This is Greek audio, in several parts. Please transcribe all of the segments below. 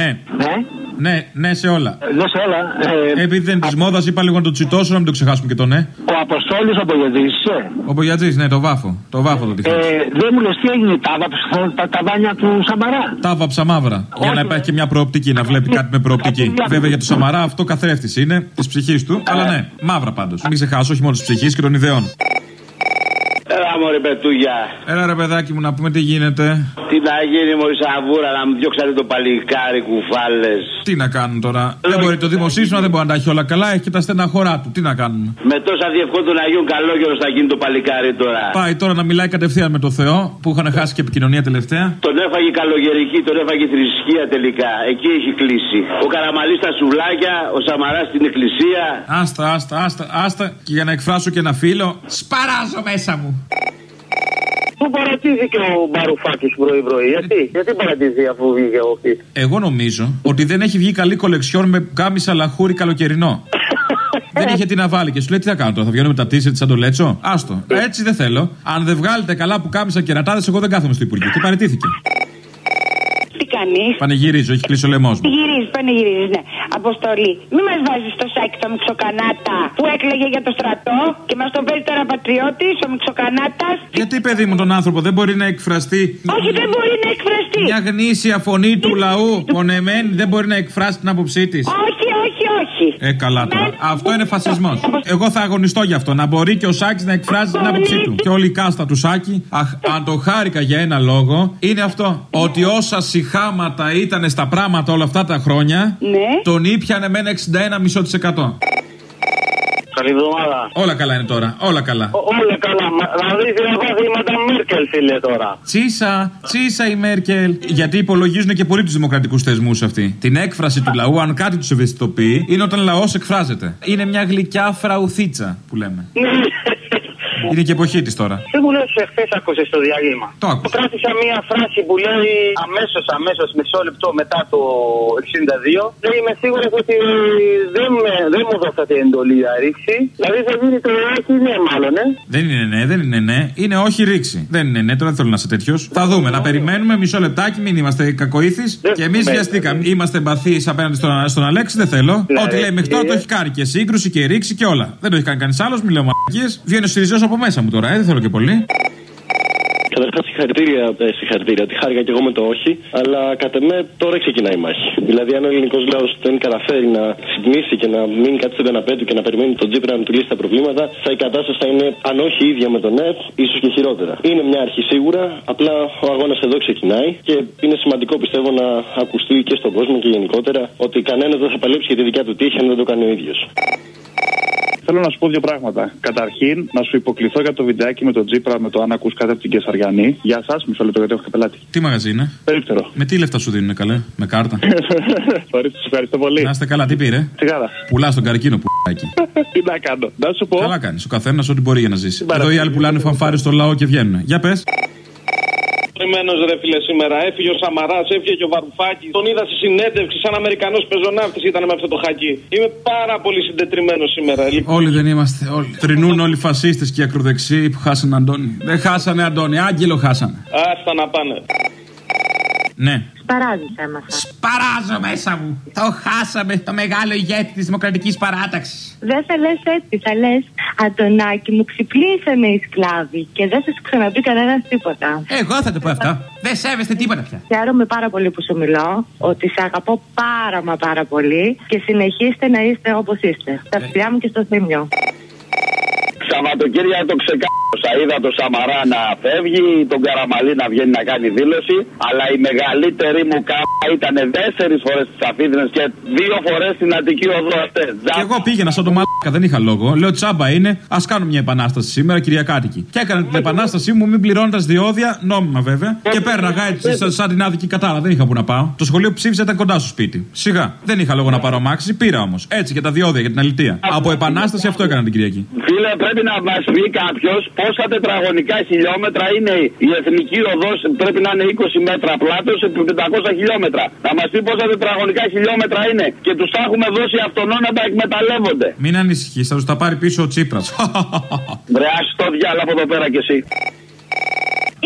Ναι. Ναι. Ναι, ναι σε όλα. Ναι, σε όλα. Ε, Επειδή δεν είναι της μόδας, είπα λίγο να το τσιτώσω, να μην το ξεχάσουμε και το ναι. ο Αποστόλης ο Πογεδής είσαι. Ο Μπογιατζή, ναι, το βάφο. Το βάφο το Ε, τυχαίο. δεν μου λες τι έγινε, τα άβαψε τα ταβάνια του Σαμαρά. Τα βάψα μαύρα. Για Όχι, να υπάρχει ρε. και μια προοπτική, να βλέπει κάτι με προοπτική. Κάτι Βέβαια για το Σαμαρά αυτό καθρέφτης είναι της ψυχής του. Αλλά ναι, μαύρα πάντως. Μην ξεχάσω, όχι μόνο της ψυχής και των ιδεών. Έλα μωρή πετούγια. Έλα ρε παιδάκι μου να πούμε τι γίνεται. Τι να γίνει μωρή σαβούρα να μου διώξατε το παλικάρι κουφάλες. Τι να κάνουν τώρα; Δεν μπορεί το δημοσίευμα, δεν μπορεί να τα έχει όλα καλά. Έχει και τα στεναχωρά του. Τι να κάνουμε. Με τόσα διευκό του Αγίου Καλόγερος θα γίνει το παλικάρι τώρα. Πάει τώρα να μιλάει κατευθείαν με το Θεό που είχαν χάσει και επικοινωνία τελευταία. Τον έφαγε η καλογερική, τον έφαγε η θρησκεία τελικά. Εκεί έχει κλείσει. Ο Καραμαλής στα σουβλάκια, ο Σαμαράς στην εκκλησία. Άστα, άστα, άστα, άστα. Και για να εκφράσω και ένα φίλο, σπαράζω μέσα μου. Πού παρατήθηκε ο Μπαρουφάκη πρωί-πρωί, γιατί, γιατί παρατήθηκε αφού βγήκε ο αυτή. Εγώ νομίζω ότι δεν έχει βγει καλή κολεξιόν με κάμισα λαχούρι καλοκαιρινό. δεν είχε τι να βάλει και σου λέει τι θα κάνω τώρα, θα βγαίνω με τα τίσερτ σαν το λέτσο; Άστο. Έτσι δεν θέλω. Αν δεν βγάλετε καλά που κάμισα κερατάδε, εγώ δεν κάθομαι στο Υπουργείο. Και παραιτήθηκε; Τι κάνεις; Πανηγυρίζω, έχεις κλείσει ο λαιμός μου. Γυρίζει, πανηγυρίζεις, ναι. Αποστολή. Μην μας βάζεις στο σάκι το Μητσοκανάτα που έκλαιγε για το στρατό και μας τον παίζει τώρα πατριώτη, ο Μητσοκανάτα. Γιατί παιδί μου τον άνθρωπο δεν μπορεί να εκφραστεί. Όχι, δεν μπορεί να εκφραστεί. Μια γνήσια φωνή του λαού, πονεμένη, δεν μπορεί να εκφράσει την άποψή της. Όχι, όχι, όχι. Ε, καλά τώρα. Αυτό είναι φασισμός. Εγώ θα αγωνιστώ γι' αυτό. Να μπορεί και ο Σάκης να εκφράζει την άποψή του. Και όλη η κάστα του Σάκη, αχ, αν το χάρηκα για ένα λόγο, είναι αυτό. Ότι όσα συχάματα ήταν στα πράγματα όλα αυτά τα χρόνια, Ναι. τον ήπιανε με ένα 61,5%. Καλή εβδομάδα. Όλα καλά είναι τώρα. Όλα καλά. Ό- Όλα καλά. Μα- Δηλαδή να πάθει με τα Μέρκελ, φίλε τώρα. Τσίσα, τσίσα η Μέρκελ. Γιατί υπολογίζουν και πολύ τους δημοκρατικούς θεσμούς αυτοί. Την έκφραση του λαού, αν κάτι τους ευαισθητοποιεί, είναι όταν λαός εκφράζεται. Είναι μια γλυκιά φραουθίτσα που λέμε. Είναι και εποχή της τώρα. Τι μου λες, εχθές άκουσες στο διάλειμμα. Το άκουσα. Κράτησα μία φράση που λέει αμέσως, αμέσως, μισό λεπτό μετά το 62. Λέει είμαι σίγουρος ότι δεν, με- δεν μου δώσατε εντολή να ρίξει. Δηλαδή θα γίνει το όχι, ναι, μάλλον, ε. Δεν είναι ναι, δεν είναι ναι. Είναι όχι ρήξη. Δεν είναι ναι, τώρα δεν θέλω να είσαι τέτοιος. Θα δούμε, να περιμένουμε μισό λεπτάκι, μην είμαστε κακοήθη. Και εμείς ναι, βιαστήκαμε. ναι. Είμαστε εμπαθεί απέναντι στον, στον Αλέξη, δεν θέλω. Ναι, Ό,τι λέει μέχρι τώρα ναι. το έχει κάνει και σύγκρουση και ρήξη και όλα. Δεν το έχει κάνει κανείς άλλος, μην λέω μαλακίες. Βγαίνει ο Σιριζέο από μέσα μου τώρα, ε, δεν θέλω και πολύ. Καταρχά, συγχαρητήρια, ε, συγχαρητήρια. Τη χάρηκα και εγώ με το όχι, αλλά κατά με τώρα ξεκινάει η μάχη. Δηλαδή, αν ο ελληνικός λαός δεν καταφέρει να συντμήσει και να μείνει κάτι στον καναπέ του και να περιμένει τον Τζίπρα να του λύσει τα προβλήματα, θα η κατάσταση θα είναι, αν όχι ίδια με τον ΕΠ, ίσως και χειρότερα. Είναι μια αρχή σίγουρα, απλά ο αγώνας εδώ ξεκινάει και είναι σημαντικό πιστεύω να ακουστεί και στον κόσμο και γενικότερα ότι κανένας δεν θα παλέψει για τη δικιά του τύχη αν δεν το κάνει ο ίδιος. Θέλω να σου πω δύο πράγματα. Καταρχήν, να σου υποκληθώ για το βιντεάκι με τον Τζίπρα με το αν ακούς κάτι από την Κεσαριανή. Γεια σας, μισό λεπτό γιατί έχω και πελάτη. Τι μαγαζί είναι; Περίπτερο. Με τι λεφτά σου δίνουν καλέ, με κάρτα; Ορίστε, σου ευχαριστώ πολύ. Να είστε καλά, τι πήρε; Τσιγάρα. Πουλάς τον καρκίνο που Τι να κάνω. Να σου πω. Καλά κάνεις. Ο καθένας ό,τι μπορεί για να ζήσει. Παρα- Εδώ οι άλλοι πουλάνε φανφάρε στο λαό και βγαίνουν. Για πες. Τριμμένο ρε φίλε σήμερα. Έφυγε ο Σαμαράς, έφυγε και ο Βαρουφάκης. Τον είδα στη συνέντευξη σαν Αμερικανός πεζοναύτης ήταν με αυτό το χακί. Είμαι πάρα πολύ συντετριμένος σήμερα. Λοιπόν, Όλοι δεν είμαστε. Όλοι. Τρινούν όλοι οι φασίστες και οι ακροδεξιοί που χάσανε Αντώνη. Δεν χάσανε Αντώνη, άγγελο χάσανε. άστα να πάνε. Ναι. Παράζει έμαθα. Σπαράζω μέσα μου. Το χάσαμε το μεγάλο ηγέτη της Δημοκρατικής Παράταξης. Δεν θα λες έτσι, θα λες Αντωνάκι μου ξυπνήσανε οι σκλάβοι και δεν θα σου ξαναπεί κανένας τίποτα. Εγώ θα το πω αυτό. Δεν σέβεστε τίποτα πια. Χαίρομαι πάρα πολύ που σου μιλώ, ότι σε αγαπώ πάρα μα πάρα πολύ και συνεχίστε να είστε όπως είστε. Τα φιλιά μου και στο θύμιο. Σαββατοκύριακο ξεκάθαρα είδα το Σαμαρά να φεύγει, τον Καραμαλή να βγαίνει να κάνει δήλωση. Αλλά η μεγαλύτερη μου κάμα ήταν τέσσερις φορές στις Αφίδρε και δύο φορές στην Αττική Οδό αυτέ. Και εγώ πήγαινα σαν το μαλάκα, δεν είχα λόγο. Λέω τσάμπα είναι, ας κάνουμε μια επανάσταση σήμερα, Κυριακάτικη. Και έκανα την επανάστασή μου, μην πληρώνοντα διόδια, νόμιμα βέβαια. Και πέρναγα έτσι, σαν, σαν την άδικη κατάρα, δεν είχα που να πάω. Το σχολείο που ψήφισα ήταν κοντά στο σπίτι. Σιγά, δεν είχα λόγο να πάρω αμάξι, πήρα όμως. Έτσι για τα διόδια, για την αλητεία. Από επανάσταση αυτό έκανα την Κυριακή. Φίλε, πρέπει να μας πει κάποιος πόσα τετραγωνικά χιλιόμετρα είναι η εθνική οδός. Πρέπει να είναι 20 μέτρα πλάτος επί 500 χιλιόμετρα. Να μας πει πόσα τετραγωνικά χιλιόμετρα είναι. Και τους τα έχουμε δώσει αυτονό να τα εκμεταλλεύονται. Μην ανησυχείς, θα τους τα πάρει πίσω ο Τσίπρας. Βρε, το διάλογο από εδώ πέρα κι εσύ.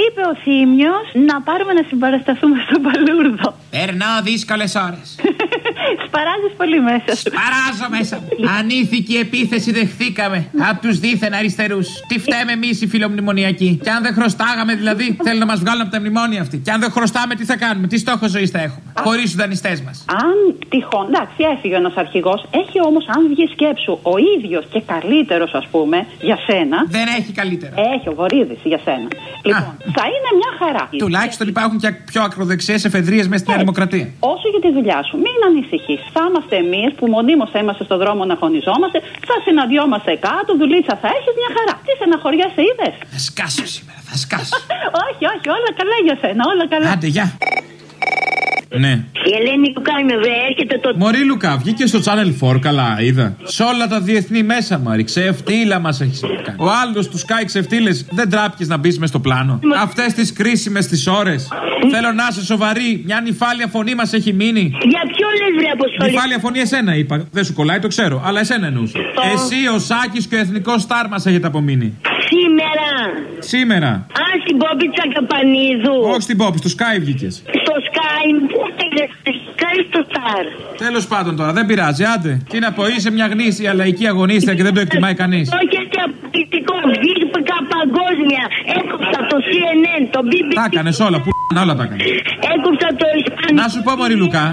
Είπε ο Θήμιος να πάρουμε να συμπαρασταθούμε στον Παλούρδο. Περνάω δύσκολε ώρε. Σπαράζεις πολύ μέσα σου. Παράζω μέσα μου. Ανήθικη επίθεση δεχθήκαμε από τους δίθεν αριστερούς. Τι φταίμε εμείς οι φιλομνημονιακοί. Και αν δεν χρωστάγαμε δηλαδή, θέλουν να μας βγάλουν από τα μνημόνια αυτή. Και αν δεν χρωστάμε, τι θα κάνουμε, τι στόχο ζωής θα έχουμε; Χωρίς τους δανειστές μας. Αν τυχόν, εντάξει, έφυγε ένας αρχηγός, έχει όμως, αν βγει σκέψου, ο ίδιος και καλύτερος, ας πούμε, για σένα. Δεν έχει καλύτερο. Έχει ο Βορύδης για σένα. Λοιπόν, θα είναι μια χαρά. Τουλάχιστον υπάρχουν και πιο ακροδεξιές εφεδρείες μέσα στην Νέα Δημοκρατία. Όσο για τη δουλειά σου, μην ανησυχείς. Θα είμαστε εμείς που μονίμως θα είμαστε στον δρόμο να αγωνιζόμαστε, θα συναντιόμαστε κάτω, δουλίτσα θα έχεις μια χαρά. Τι στεναχωριάσαι, είδες; Θα σκάσω σήμερα, θα σκάσω. όχι, όχι, όλα καλά για σένα, όλα καλά. Άντε, γεια. Ναι. Η Ελένη Λουκά είμαι, βρε, έρχεται το. Μωρή Λουκά, βγήκε στο Channel 4, καλά, είδα. Σε όλα τα διεθνή μέσα, Μαρή. Ξεφτύλα μας έχεις κάνεις. Ο άλλος του σκάει ξεφτύλες. Δεν τράπηκες να μπεις μες στο πλάνο. Αυτές τις κρίσιμες τις ώρες. Θέλω να είσαι σοβαρή. Μια νυφάλια φωνή μας έχει μείνει. Για ποιο λες, βρε, Αποστολή; Νυφάλια φωνή εσένα είπα. Δεν σου κολλάει, το ξέρω. Αλλά εσένα εννοούσα. Εσύ, ο Σάκης και ο εθνικός στάρ μας έχετε απομείνει. Σήμερα. Σήμερα. Α, στην Πόπη Τσακαπανίδου. Όχι στην Πόπη, στο Sky βγήκες. Στο Sky, πού πήγε, στο Sky στο Star. Τέλος πάντων τώρα, δεν πειράζει, άντε. Τι να πω, είσαι μια γνήσια λαϊκή αγωνίστρια και δεν το εκτιμάει κανείς. Όχι και απολυτικό, βγήκα παγκόσμια. Έκοψα το CNN, το BBC. Τα έκανες όλα, που όλα τα έκανες. Έκοψα το Ισπανικό. Να σου πω, Μωρή Λουκά.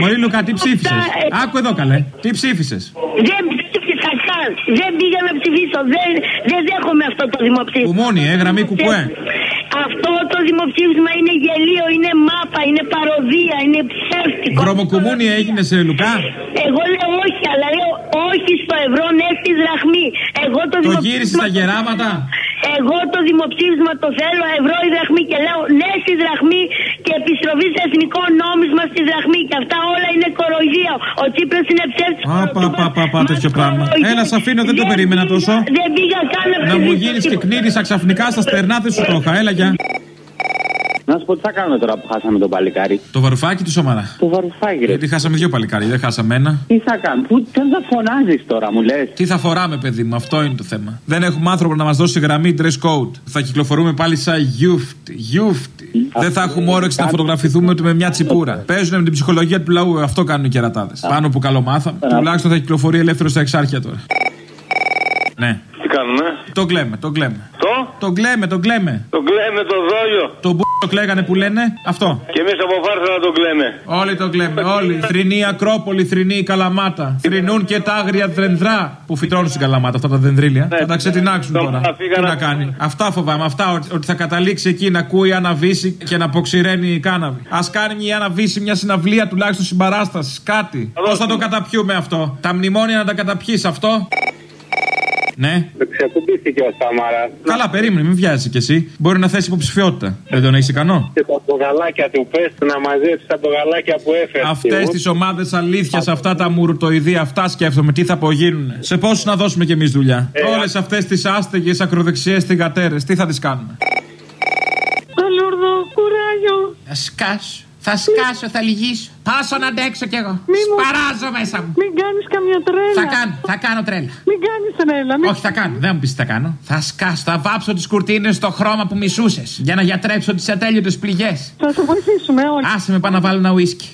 Μωρή Λουκά, τι ψήφισες; Άκου εδώ καλέ. Τι ψήφισες; Δεν ψήφισα καν. Δεν πήγα να ψηφίσω. Δεν, δεν δέχομαι αυτό το δημοψήφισμα. Κουμούνι, ε, γραμμή κουκουέ. Αυτό το δημοψήφισμα είναι γελίο, είναι μάπα, είναι παροδία, είναι ψεύτικο. Βρωμοκουμούνι έγινε σε Λουκά; Εγώ λέω όχι, αλλά λέω όχι στο ευρώ, ναι στη δραχμή. Εγώ το, Το γύρισε στα γεράματα; Εγώ το δημοψήφισμα το θέλω ευρώ η δραχμή και λέω ναι στη δραχμή και επιστροφή σε εθνικό νόμισμα στη δραχμή. Και αυτά όλα είναι κοροϊδία. Ο Τσίπρας είναι ψεύτικος. Α, πα, πα, πα, πα, τέτοιο πράγμα. Έλα, σ' αφήνω, δεν το περίμενα τόσο. Δεν πήγα καν να Να μου ψηφίσω. γίνει και κνήρισα ξαφνικά στα στερνά, δεν σου το είχα. Έλα, γεια. Να σου πω τι θα κάνουμε τώρα που χάσαμε τον παλικάρι. Το βαρουφάκι του Σαμαρά. Το βαρουφάκι, ρε. Γιατί χάσαμε δύο παλικάρι, δεν χάσαμε ένα. Τι θα κάνουμε. Πού τι θα φωνάζεις τώρα, μου λες. Τι θα φοράμε, παιδί μου, αυτό είναι το θέμα. Δεν έχουμε άνθρωπο να μας δώσει γραμμή dress code. Θα κυκλοφορούμε πάλι σαν γύφτοι. Γύφτοι. Δεν θα έχουμε όρεξη να φωτογραφηθούμε ούτε με μια τσιπούρα. Παίζουν με την ψυχολογία του λαού, αυτό κάνουν οι κερατάδες. Πάνω που καλομάθαμε. Τουλάχιστον θα κυκλοφορεί ελεύθερο στα Εξάρχεια τώρα. Ναι. Τι κάνουμε; Το κλαίμε, το κλαίμε. Το, Το κλαίμε, το κλαίμε. το κλαίμε το δόλιο. Το μπου το κλαίγανε που λένε αυτό. Και εμείς από φάρσα να το κλαίμε. Όλοι το κλαίμε, όλοι. Θρηνή Ακρόπολη, θρηνή Καλαμάτα. Θρηνούν και τα άγρια δενδρά που φυτρώνουν στην Καλαμάτα, αυτά τα δενδρίλια. Θα τα ξετινάξουν Το τώρα. θα Τι φύγανε να από- κάνει. Αυτά φοβάμαι. Αυτά ότι- ότι θα καταλήξει εκεί να ακούει Άννα Βύση και να αποξηραίνει η κάναβη. Α κάνει μια Άννα Βύση μια συναυλία τουλάχιστον συμπαράστασης. Κάτι. Πώς θα το καταπιούμε αυτό; Τα μνημόνια να τα καταπιείς αυτό; Ναι. Ξεκουμπίστηκε ο Σαμάρα. Καλά, περίμενε, μην βιάζει κι εσύ. Μπορεί να θέσει υποψηφιότητα. Δεν τον έχεις ικανό. Και τα μπογαλάκια του πες του να μαζέψει τα μπογαλάκια που έφερε. Αυτές τις ομάδες αλήθειας, αυτά τα μουρτοειδή, αυτά σκέφτομαι τι θα απογίνουν. Σε πόσους να δώσουμε κι εμείς δουλειά; Ε, Όλες αυτές τις άστεγες ακροδεξιές θηγατέρε, τι θα τις κάνουμε; Παλούρδο, κουράγιο. Θα σκάσω. Θα σκάσω, θα λυγίσω. Πάσω να αντέξω κι εγώ. Μη μου- Σπαράζω μέσα μου. Μην κάνεις καμιά τρέλα. Θα κάνω, θα κάνω τρέλα. Μην κάνεις τρέλα. Μην... Όχι, θα κάνω. Δεν μου πεις τι θα κάνω. Θα σκάσω, θα βάψω τις κουρτίνες στο χρώμα που μισούσες. Για να γιατρέψω τις ατέλειωτες πληγές. Θα το βοηθήσουμε όλοι. Άσε με πάνω να βάλω ένα ουίσκι.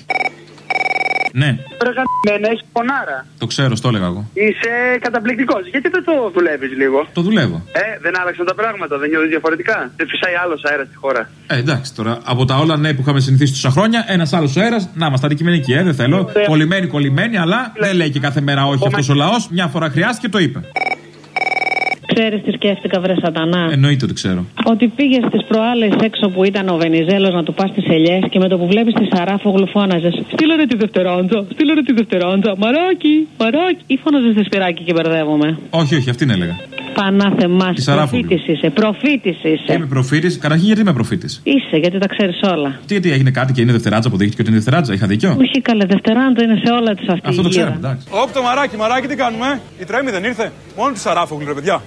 Ναι, Ρε γαμμένα, έχεις πονάρα. το ξέρω, στο έλεγα εγώ. Είσαι καταπληκτικός. Γιατί δεν το δουλεύεις λίγο; Το δουλεύω. Ε, δεν άλλαξαν τα πράγματα, δεν νιώθεις διαφορετικά; Δεν φυσάει άλλος αέρας στη χώρα. Ε, εντάξει τώρα, από τα όλα ναι που είχαμε συνηθίσει τόσα χρόνια, ένας άλλος αέρας, να είμαστε αντικειμενικοί, ε, δεν θέλω. Κολλημένοι, κολλημένοι, αλλά δεν λέει και κάθε μέρα όχι αυτός ο λαός. Μια φορά χρειάστηκε το είπε. Ξέρεις τι σκέφτηκα, βρε Σατανά. Εννοείται ότι ξέρω. Ότι πήγες τις προάλλες έξω που ήταν ο Βενιζέλος να του πας τις ελιές και με το που βλέπεις τη Σαράφογλου φώναζες. Στείλω ρε τη δευτεράντζα, στείλω ρε τη δευτεράντζα. Μαράκι, μαράκι. Ή φώναζες στη σπυράκι και μπερδεύομαι. Όχι, όχι, αυτήν έλεγα. Πανάθεμά, Τη Σαράφογλου. προφήτη είσαι, προφήτη είσαι. Είμαι προφήτης. Καταρχήν, γιατί είμαι προφήτης; Είσαι, γιατί τα ξέρεις όλα. Τι, γιατί έγινε κάτι και είναι δευτεράτσα, αποδείχτηκε ότι είναι δευτεράτσα. Είχα δίκιο; Όχι καλέ, δευτεράντζα είναι σε όλα τη αυτή Αυτό η το γύρα. ξέρουμε, εντάξει. Όπ το μαράκι, μαράκι, τι κάνουμε, ε; Η τρέμη δεν ήρθε. Μόνο της Σαράφογλου, ρε παιδιά.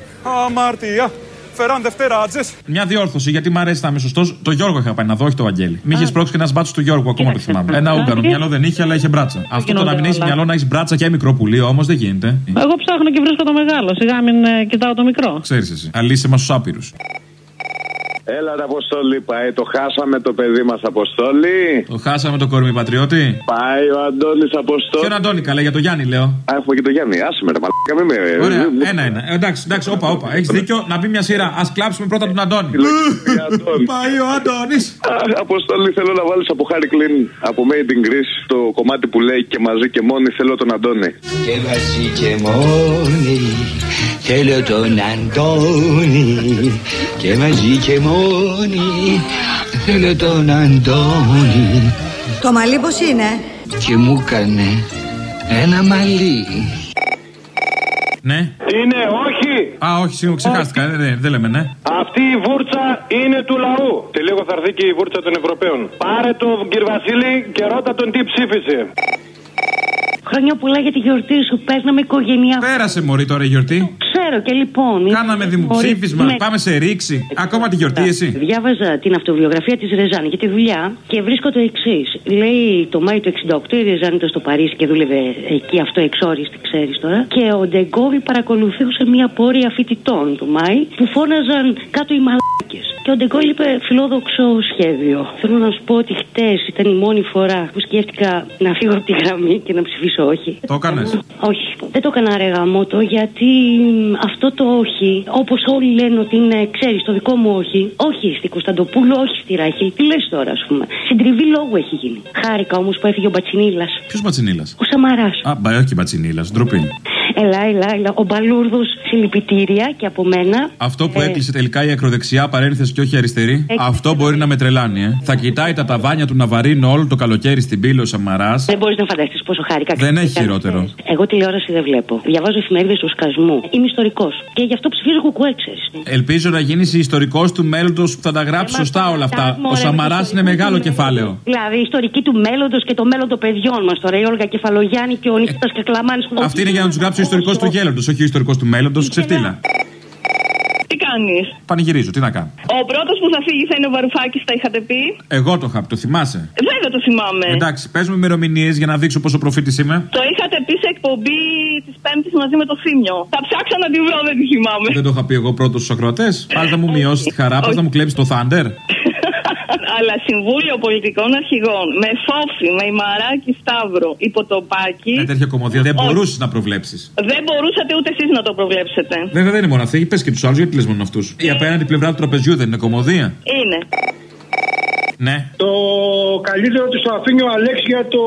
Αμαρτία. Φέραν δευτεράτζε. Μια διόρθωση, γιατί μου αρέσει να είμαι σωστός. Το Γιώργο είχα πάει να δω, όχι το Βαγγέλη. Μη είχε πρόξει και ένας μπάτσος του Γιώργου, ακόμα το θυμάμαι. Ένα ούγκαρο. Μυαλό δεν είχε, αλλά είχε μπράτσα. Αυτό το να μην γίνονται έχει όλα. μυαλό να έχεις μπράτσα και μικρό πουλί όμως δεν γίνεται. Εγώ ψάχνω και βρίσκω το μεγάλο. Σιγά μην ε, κοιτάω το μικρό. Ξέρεις εσύ. Αλύσε μας του άπειρους. Έλα, ρε Αποστόλη, πάει. Το χάσαμε το παιδί μας, Αποστόλη. Το χάσαμε το κορμί πατριώτη. Πάει ο Αντώνης Αποστόλη. Ποιον Αντώνη, καλά, για το Γιάννη λέω. Α, έχουμε και το Γιάννη. Άσε με, ρε μαλάκα, μην με. Ωραία, ένα-ένα. Ε, Εντάξει, εντάξει, όπα, όπα. Έχεις δίκιο να μπει μια σειρά. Α κλάψουμε πρώτα τον Αντώνη. Πάει ο Αντώνης. Αποστόλη, θέλω να βάλεις από Χάρη Κλίν από Made in Greece το κομμάτι που λέει και μαζί και μόνοι θέλω τον Αντώνη. Και μαζί και μόνοι θέλω τον Αντώνη και μαζί και μόνοι θέλω τον Αντώνη Το μαλλί πώς είναι; Και μου έκανε ένα μαλλί Ναι. Είναι όχι. Α, όχι, σίγουρα ξεχάστηκα. ε, Δεν, δεν λέμε, ναι. Αυτή η βούρτσα είναι του λαού. Και λίγο θα έρθει και η βούρτσα των Ευρωπαίων. Πάρε τον κύριο Βασίλη και ρώτα τον τι ψήφισε. Χρόνια πολλά για τη γιορτή σου. Παίρναμε οικογένεια. Πέρασε μωρή τώρα η γιορτή. Ξέρω και λοιπόν. Κάναμε δημοψήφισμα. Ναι. Πάμε σε ρήξη. Ακόμα τη γιορτή, εσύ. Διάβαζα την αυτοβιογραφία της Ρεζάνη για τη δουλειά και βρίσκω το εξής. Λέει το Μάιο του 68 η Ρεζάνη ήταν στο Παρίσι και δούλευε εκεί αυτό εξόριστη, ξέρεις τώρα. Και ο Ντεγκόβι παρακολουθούσε μια πόρια φοιτητών του Μάη που φώναζαν κάτω οι μαλάκες. Και ο Ντεγκόβι είπε φιλόδοξο σχέδιο. Θέλω να σου πω ότι χτες ήταν η μόνη φορά που σκέφτηκα να φύγω από τη γραμμή και να ψηφίσω όχι. Το έκανες. Όχι, δεν το έκανα ρε γαμότο γιατί μ, αυτό το όχι, όπως όλοι λένε ότι είναι, ξέρεις, το δικό μου όχι, όχι στη Κωνσταντοπούλου, όχι στη Ράχη. Τι λες τώρα, ας πούμε. Συντριβή λόγου έχει γίνει. Χάρηκα όμως που έφυγε ο Μπατσινίλας. Ποιος Μπατσινίλας; Ο Σαμαράς. Α, μπα, όχι Μπατσινίλας, ντροπή. Ελά, ελά, ελά. Ο Μπαλούρδος, συλληπιτήρια και από μένα. Αυτό που Ε, έκλεισε τελικά η ακροδεξιά παρένθεση και όχι η αριστερή, Έκλεισε. αυτό μπορεί να με τρελάνει, ε. Θα κοιτάει τα ταβάνια του Ναβαρίνου όλο το καλοκαίρι στην πύλη ο Σαμαράς. Δεν μπορείς να φανταστείς πόσο χάρηκα. Δεν έχει χειρότερο. Εγώ τηλεόραση δεν βλέπω. Διαβάζω εφημερίδες του σκασμού. Είμαι ιστορικός. Και γι' αυτό ψηφίζω κουκουέ, ξέρεις. Ελπίζω να γίνεις ιστορικός του μέλλοντος που θα τα γράψει σωστά όλα αυτά. Ο Σαμαράς είναι μεγάλο κεφάλαιο. Δηλαδή, ιστορική του μέλλοντος και το μέλλον των παιδιών μας τώρα. Η Όλγα Κεφαλογιάννη και ο Νίκο Κακλαμάνη. Αυτή είναι για να τους γράψει ο ιστορικός του γέλλοντο, όχι ο ιστορικός του μέλλοντος. Ξεφτύλα. Τι κάνεις; Πανηγυρίζω, τι να κάνω. Ο πρώτος που θα φύγει θα είναι ο Βαρουφάκης, τα είχατε πει; Εγώ το είχα, πει, το θυμάσαι; Ε, Βέβαια το θυμάμαι. Εντάξει, πε μου ημερομηνίες για να δείξω πόσο προφήτης είμαι. Το είχατε πει σε εκπομπή της Πέμπτης μαζί με το Θήμιο. Θα ψάξω να τη βρω, δεν τη θυμάμαι. Δεν το είχα πει εγώ πρώτος στους ακροατές. Πάλι θα μου μειώσει τη χαρά, πα να μου κλέψει το Thunder. Αλλά Συμβούλιο Πολιτικών Αρχηγών με Φόφη, με Ημαράκη Σταύρο, Υποτοπάκη. Με τέτοια κομμωδία δεν μπορούσες να προβλέψεις. Δεν μπορούσατε ούτε εσείς να το προβλέψετε. Βέβαια δεν είναι μόνο αυτή, πες και τους άλλους, γιατί λες μόνο αυτούς. Η απέναντι πλευρά του τραπεζιού δεν είναι κομμωδία. Είναι. Ναι. Το καλύτερο του το αφήνει ο Αλέξη για το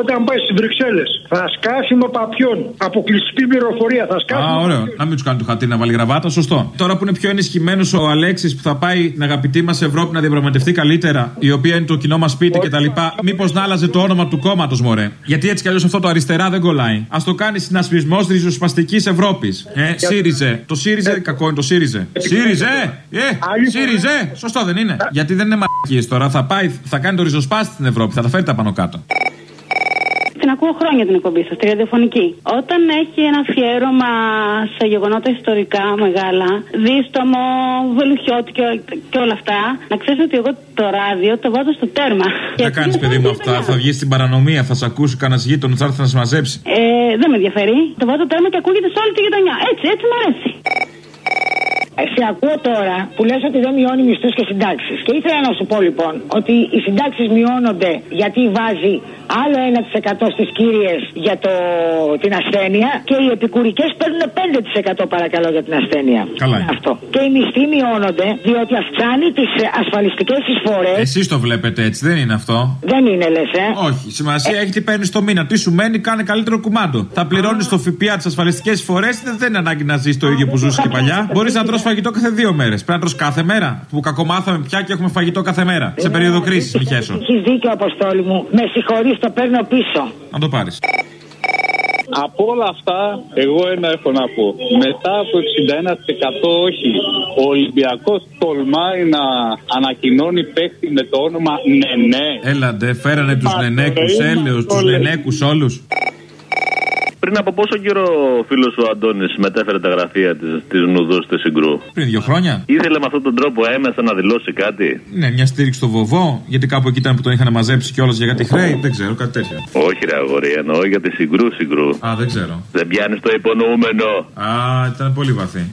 όταν πάει στις Βρυξέλλες. Θα σκάσει με παπιόν. Αποκλειστική πληροφορία. Θα σκάσει. Α, ωραίο. Να μην τους κάνει το χατήρι να βάλει γραβάτα, σωστό. Τώρα που είναι πιο ενισχυμένος ο Αλέξης που θα πάει την αγαπητή μας Ευρώπη να διαπραγματευτεί καλύτερα, η οποία είναι το κοινό μας σπίτι κτλ. Μήπως να άλλαζε το όνομα του κόμματος, μωρέ. Γιατί έτσι κι αλλιώς αυτό το αριστερά δεν κολλάει. Α το κάνει συνασπισμός ριζοσπαστικής Ευρώπης. Ε, ΣΥΡΙΖΕ. Το ΣΥΡΙΖΕ, κακό είναι το ΣΥΡΙΖΕ. ΣΥΡΙΖΕ! Ε, ΣΥΡΙΖΕ! Σωστό δεν είναι. Γιατί δεν είναι μαρκίε τώρα. Θα πάει, θα κάνει το ριζοσπάστη στην Ευρώπη, θα τα φέρει τα πάνω κάτω. Την ακούω χρόνια την εκπομπή σας, τη ραδιοφωνική. Όταν έχει ένα αφιέρωμα σε γεγονότα ιστορικά μεγάλα, δίστομο, βελουχιώτη και, και όλα αυτά, να ξέρεις ότι εγώ το ράδιο το βάζω στο τέρμα. Δεν κάνεις παιδί μου αυτά. Θα βγεις στην παρανομία, θα σε ακούσει κανένας γείτονο, θα έρθει να σε μαζέψει. Ε, δεν με ενδιαφέρει. Το βάζω τέρμα και ακούγεται σε όλη τη γειτονιά. Έτσι, έτσι μου αρέσει. Σε ακούω τώρα που λες ότι δεν μειώνει μισθούς και συντάξεις. Και ήθελα να σου πω λοιπόν ότι οι συντάξεις μειώνονται γιατί βάζει άλλο 1% στις κύριες για το, την ασθένεια και οι επικουρικές παίρνουν 5% παρακαλώ για την ασθένεια. Καλά. Είναι Αυτό. Και οι μισθοί μειώνονται διότι αυξάνει τις ασφαλιστικές εισφορές. Εσείς το βλέπετε έτσι, δεν είναι αυτό; Δεν είναι λες, ε. Όχι, σημασία έχει τι παίρνεις το μήνα. Τι σου μένει, κάνε καλύτερο κουμάντο. Θα πληρώνεις το ΦΠΑ τις ασφαλιστικές φορέ, δεν, δεν είναι ανάγκη να ζεις το ίδιο που ζούσες και παλιά. Μπορείς να τρως φαγητό κάθε δύο μέρες. Πρέπει να τρως κάθε μέρα. Που κακομάθαμε πια και έχουμε φαγητό κάθε μέρα. Σε περίοδο κρίσης, μη χέσω. Έχει δίκιο, Αποστόλη μου. Με συγχωρείς, το παίρνω πίσω. Να το πάρεις. Από όλα αυτά, εγώ ένα έχω να πω. Μετά από 61% όχι, ο Ολυμπιακός τολμάει να ανακοινώνει παίκτη με το όνομα Νενέ. Έλαντε, φέρανε τους νενέκους έλεος, τους νενέκους όλους. Πριν από πόσο καιρό ο φίλος ο Αντώνης μετέφερε τα γραφεία της Νουδού στη Συγκρού; Πριν δύο χρόνια. Ήθελε με αυτόν τον τρόπο έμεσα να δηλώσει κάτι; Ναι, μια στήριξη στο βοβό, γιατί κάπου εκεί ήταν που τον είχαν μαζέψει κιόλας για κάτι χρέη. Δεν ξέρω, κάτι τέτοιο. Όχι, ρε αγόρι, εννοώ για τη Συγκρού Συγκρού. Α, δεν ξέρω. Δεν πιάνεις το υπονοούμενο. Α, ήταν πολύ βαθύ.